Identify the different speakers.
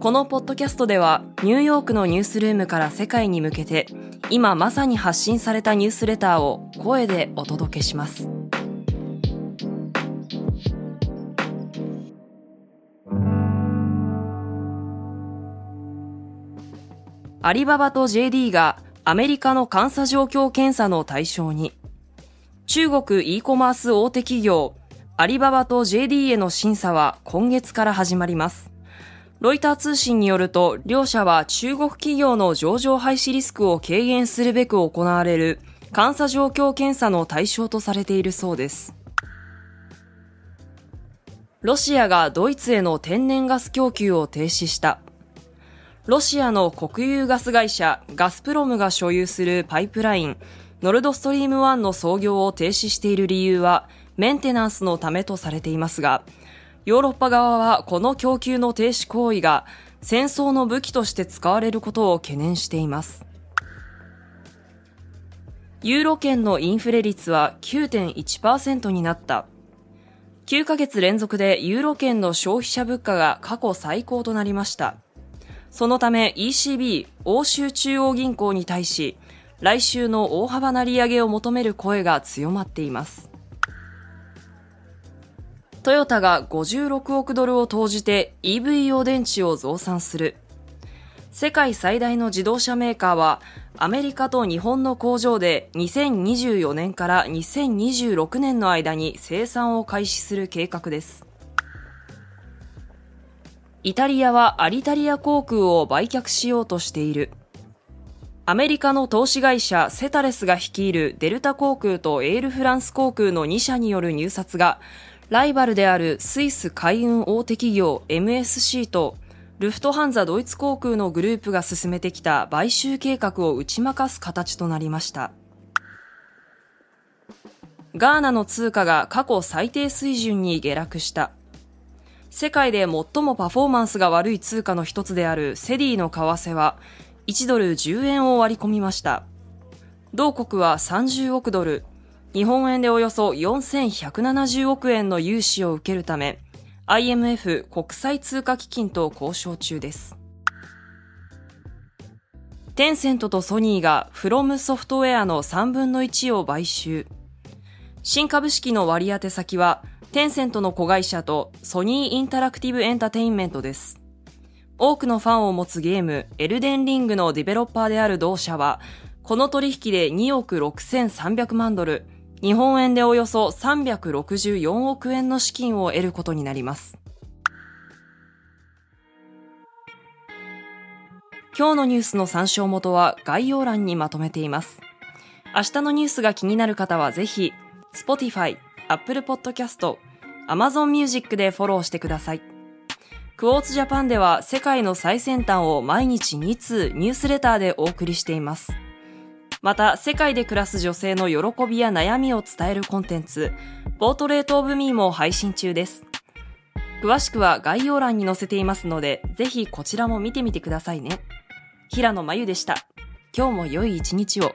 Speaker 1: このポッドキャストではニューヨークのニュースルームから世界に向けて今まさに発信されたニュースレターを声でお届けします。アリババと JD がアメリカの監査状況検査の対象に。中国 e コマース大手企業アリババと JD への審査は今月から始まります。ロイター通信によると、両社は中国企業の上場廃止リスクを軽減するべく行われる監査状況検査の対象とされているそうです。ロシアがドイツへの天然ガス供給を停止した。ロシアの国有ガス会社ガスプロムが所有するパイプラインノルドストリーム1の操業を停止している理由はメンテナンスのためとされていますが、ヨーロッパ側はこの供給の停止行為が戦争の武器として使われることを懸念しています。ユーロ圏のインフレ率は9.1%になった。9ヶ月連続でユーロ圏の消費者物価が過去最高となりました。そのため ECB 欧州中央銀行に対し来週の大幅な利上げを求める声が強まっています。トヨタが56億ドルを投じて EV 用電池を増産する。世界最大の自動車メーカーはアメリカと日本の工場で2024年から2026年の間に生産を開始する計画です。イタリアはアリタリア航空を売却しようとしている。アメリカの投資会社セタレスが率いるデルタ航空とエールフランス航空の2社による入札がライバルであるスイス海運大手企業 MSC とルフトハンザドイツ航空のグループが進めてきた買収計画を打ち負かす形となりました。ガーナの通貨が過去最低水準に下落した。世界で最もパフォーマンスが悪い通貨の一つであるセディの為替は1ドル10円を割り込みました。同国は30億ドル、日本円でおよそ4170億円の融資を受けるため、IMF 国際通貨基金と交渉中です。テンセントとソニーがフロムソフトウェアの3分の1を買収。新株式の割当先は、テンセントの子会社とソニーインタラクティブエンタテインメントです。多くのファンを持つゲーム、エルデンリングのディベロッパーである同社は、この取引で2億6300万ドル、日本円でおよそ364億円の資金を得ることになります。今日のニュースの参照元は概要欄にまとめています。明日のニュースが気になる方はぜひ、Spotify、Apple Podcast、Amazon Music でフォローしてください。クォーツジャパンでは世界の最先端を毎日2通ニュースレターでお送りしています。また、世界で暮らす女性の喜びや悩みを伝えるコンテンツ、ポートレートオブミーも配信中です。詳しくは概要欄に載せていますので、ぜひこちらも見てみてくださいね。平野真由でした。今日も良い一日を。